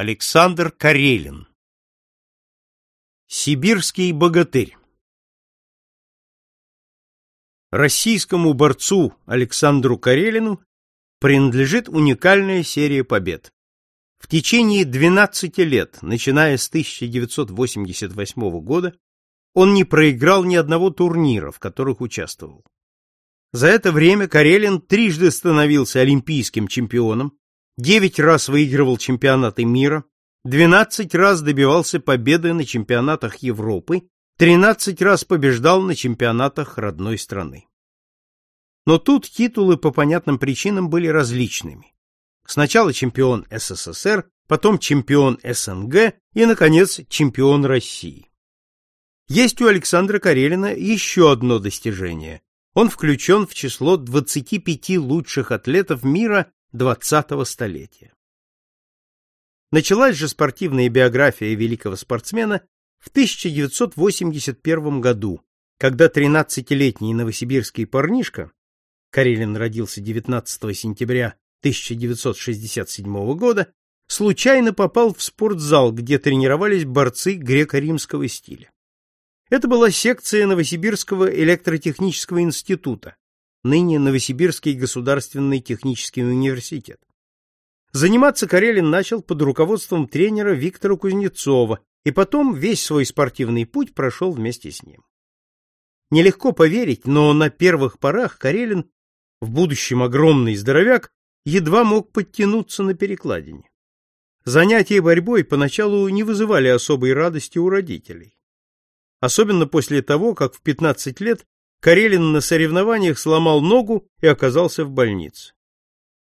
Александр Карелин Сибирский богатырь Российскому борцу Александру Карелину принадлежит уникальная серия побед. В течение 12 лет, начиная с 1988 года, он не проиграл ни одного турнира, в которых участвовал. За это время Карелин трижды становился олимпийским чемпионом, 9 раз выигрывал чемпионаты мира, 12 раз добивался победы на чемпионатах Европы, 13 раз побеждал на чемпионатах родной страны. Но тут титулы по понятным причинам были различными. Сначала чемпион СССР, потом чемпион СНГ и, наконец, чемпион России. Есть у Александра Карелина еще одно достижение. Он включен в число 25 лучших атлетов мира 20-го столетия. Началась же спортивная биография великого спортсмена в 1981 году, когда 13-летний новосибирский парнишка, Карелин родился 19 сентября 1967 года, случайно попал в спортзал, где тренировались борцы греко-римского стиля. Это была секция Новосибирского электротехнического института, ныне Новосибирский государственный технический университет. Заниматься Карелин начал под руководством тренера Виктора Кузнецова, и потом весь свой спортивный путь прошел вместе с ним. Нелегко поверить, но на первых порах Карелин, в будущем огромный здоровяк, едва мог подтянуться на перекладине. Занятия борьбой поначалу не вызывали особой радости у родителей особенно после того, как в 15 лет Карелин на соревнованиях сломал ногу и оказался в больнице.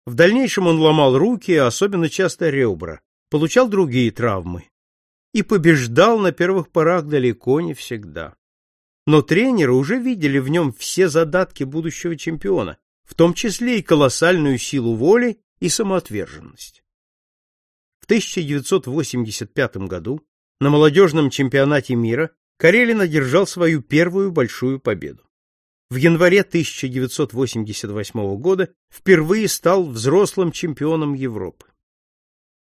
В дальнейшем он ломал руки, особенно часто ребра, получал другие травмы и побеждал на первых порах далеко не всегда. Но тренеры уже видели в нем все задатки будущего чемпиона, в том числе и колоссальную силу воли и самоотверженность. В 1985 году на молодежном чемпионате мира Карелин одержал свою первую большую победу. В январе 1988 года впервые стал взрослым чемпионом Европы.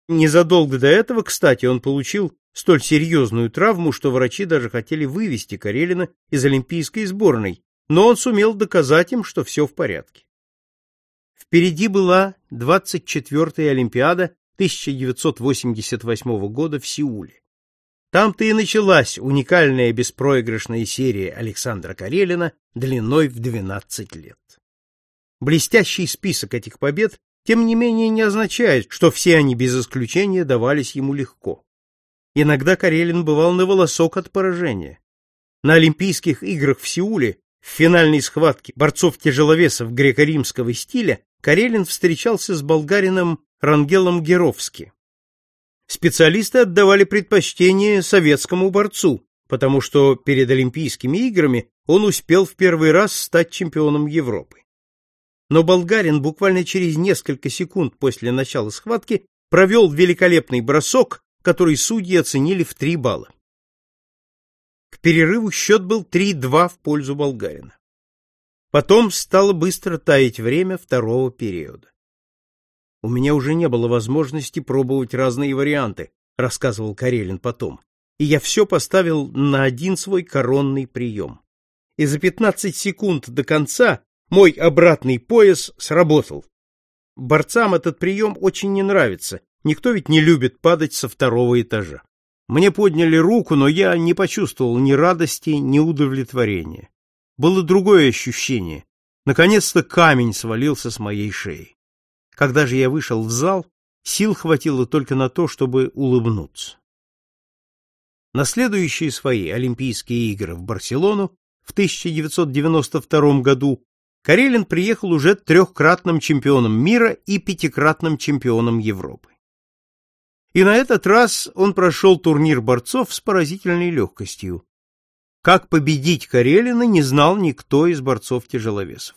Незадолго до этого, кстати, он получил столь серьезную травму, что врачи даже хотели вывести Карелина из олимпийской сборной, но он сумел доказать им, что все в порядке. Впереди была 24-я Олимпиада 1988 года в Сеуле. Там-то и началась уникальная беспроигрышная серия Александра Карелина длиной в 12 лет. Блестящий список этих побед, тем не менее, не означает, что все они без исключения давались ему легко. Иногда Карелин бывал на волосок от поражения. На Олимпийских играх в Сеуле в финальной схватке борцов-тяжеловесов греко-римского стиля Карелин встречался с болгарином Рангелом Геровски. Специалисты отдавали предпочтение советскому борцу, потому что перед Олимпийскими играми он успел в первый раз стать чемпионом Европы. Но болгарин буквально через несколько секунд после начала схватки провел великолепный бросок, который судьи оценили в 3 балла. К перерыву счет был 3-2 в пользу болгарина. Потом стало быстро таять время второго периода. У меня уже не было возможности пробовать разные варианты, рассказывал Карелин потом. И я все поставил на один свой коронный прием. И за 15 секунд до конца мой обратный пояс сработал. Борцам этот прием очень не нравится. Никто ведь не любит падать со второго этажа. Мне подняли руку, но я не почувствовал ни радости, ни удовлетворения. Было другое ощущение. Наконец-то камень свалился с моей шеи. Когда же я вышел в зал, сил хватило только на то, чтобы улыбнуться. На следующие свои Олимпийские игры в Барселону в 1992 году Карелин приехал уже трехкратным чемпионом мира и пятикратным чемпионом Европы. И на этот раз он прошел турнир борцов с поразительной легкостью. Как победить Карелина не знал никто из борцов-тяжеловесов.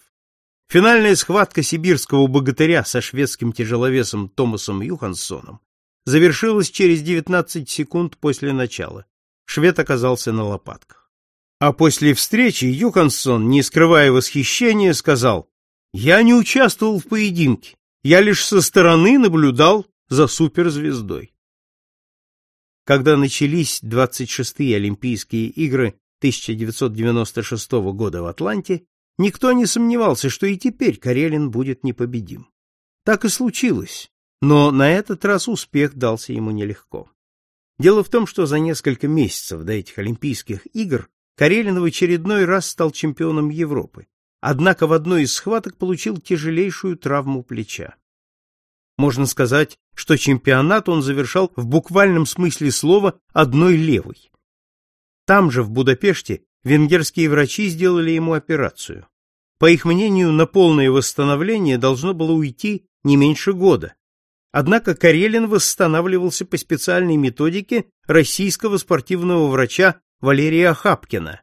Финальная схватка сибирского богатыря со шведским тяжеловесом Томасом Юханссоном завершилась через 19 секунд после начала. Швед оказался на лопатках. А после встречи Юханссон, не скрывая восхищения, сказал, «Я не участвовал в поединке, я лишь со стороны наблюдал за суперзвездой». когда начались 26-е Олимпийские игры 1996 года в Атланте, никто не сомневался, что и теперь Карелин будет непобедим. Так и случилось, но на этот раз успех дался ему нелегко. Дело в том, что за несколько месяцев до этих Олимпийских игр Карелин в очередной раз стал чемпионом Европы, однако в одной из схваток получил тяжелейшую травму плеча. Можно сказать, что чемпионат он завершал в буквальном смысле слова одной левой. Там же, в Будапеште, венгерские врачи сделали ему операцию. По их мнению, на полное восстановление должно было уйти не меньше года. Однако Карелин восстанавливался по специальной методике российского спортивного врача Валерия Хапкина,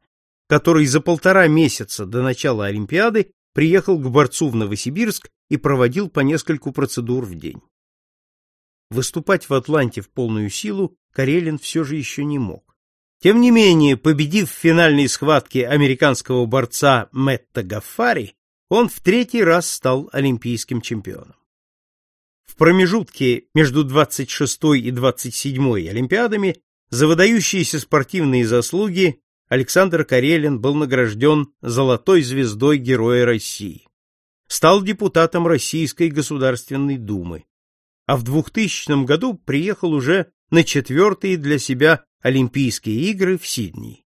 который за полтора месяца до начала Олимпиады приехал к борцу в Новосибирск и проводил по нескольку процедур в день. Выступать в Атланте в полную силу Карелин все же еще не мог. Тем не менее, победив в финальной схватке американского борца Мэтта Гаффари, он в третий раз стал олимпийским чемпионом. В промежутке между 26 и 27 Олимпиадами за выдающиеся спортивные заслуги Александр Карелин был награжден золотой звездой Героя России стал депутатом Российской Государственной Думы, а в 2000 году приехал уже на четвертые для себя Олимпийские игры в Сидней.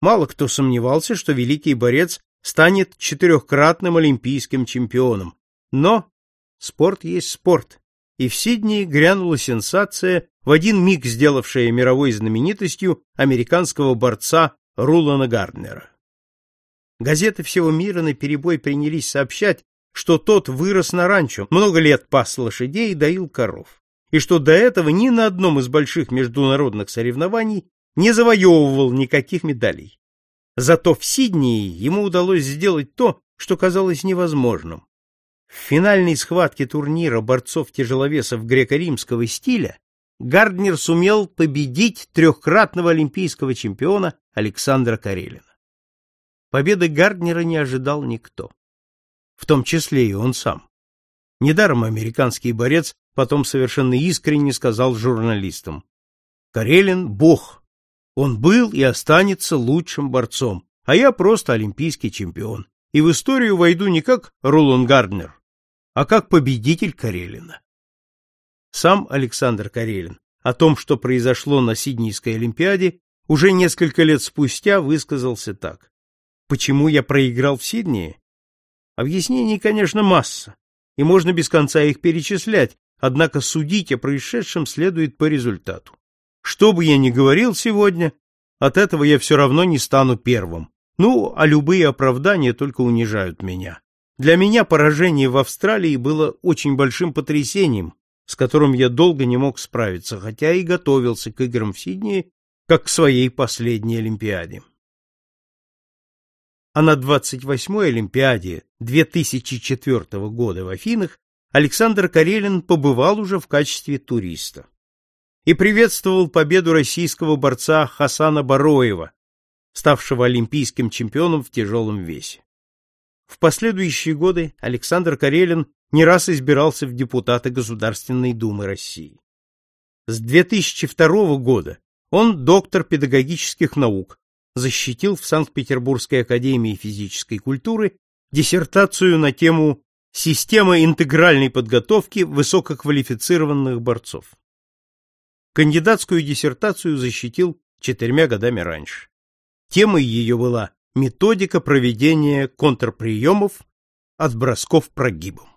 Мало кто сомневался, что великий борец станет четырехкратным олимпийским чемпионом, но спорт есть спорт, и в Сиднее грянула сенсация, в один миг сделавшая мировой знаменитостью американского борца Рулана Гарднера. Газеты всего мира наперебой принялись сообщать, что тот вырос на ранчо, много лет пас лошадей и доил коров, и что до этого ни на одном из больших международных соревнований не завоевывал никаких медалей. Зато в Сиднее ему удалось сделать то, что казалось невозможным. В финальной схватке турнира борцов-тяжеловесов греко-римского стиля Гарднер сумел победить трехкратного олимпийского чемпиона Александра Карелина. Победы Гарднера не ожидал никто, в том числе и он сам. Недаром американский борец потом совершенно искренне сказал журналистам: "Карелин бог. Он был и останется лучшим борцом, а я просто олимпийский чемпион. И в историю войду не как Ролан Гарднер, а как победитель Карелина". Сам Александр Карелин о том, что произошло на Сиднейской олимпиаде, уже несколько лет спустя высказался так: почему я проиграл в Сиднее? Объяснений, конечно, масса, и можно без конца их перечислять, однако судить о происшедшем следует по результату. Что бы я ни говорил сегодня, от этого я все равно не стану первым. Ну, а любые оправдания только унижают меня. Для меня поражение в Австралии было очень большим потрясением, с которым я долго не мог справиться, хотя и готовился к играм в Сиднее, как к своей последней Олимпиаде а на 28-й Олимпиаде 2004 года в Афинах Александр Карелин побывал уже в качестве туриста и приветствовал победу российского борца Хасана Бароева, ставшего олимпийским чемпионом в тяжелом весе. В последующие годы Александр Карелин не раз избирался в депутаты Государственной Думы России. С 2002 года он доктор педагогических наук, защитил в Санкт-Петербургской академии физической культуры диссертацию на тему «Система интегральной подготовки высококвалифицированных борцов». Кандидатскую диссертацию защитил четырьмя годами раньше. Темой ее была методика проведения контрприемов от бросков прогибом.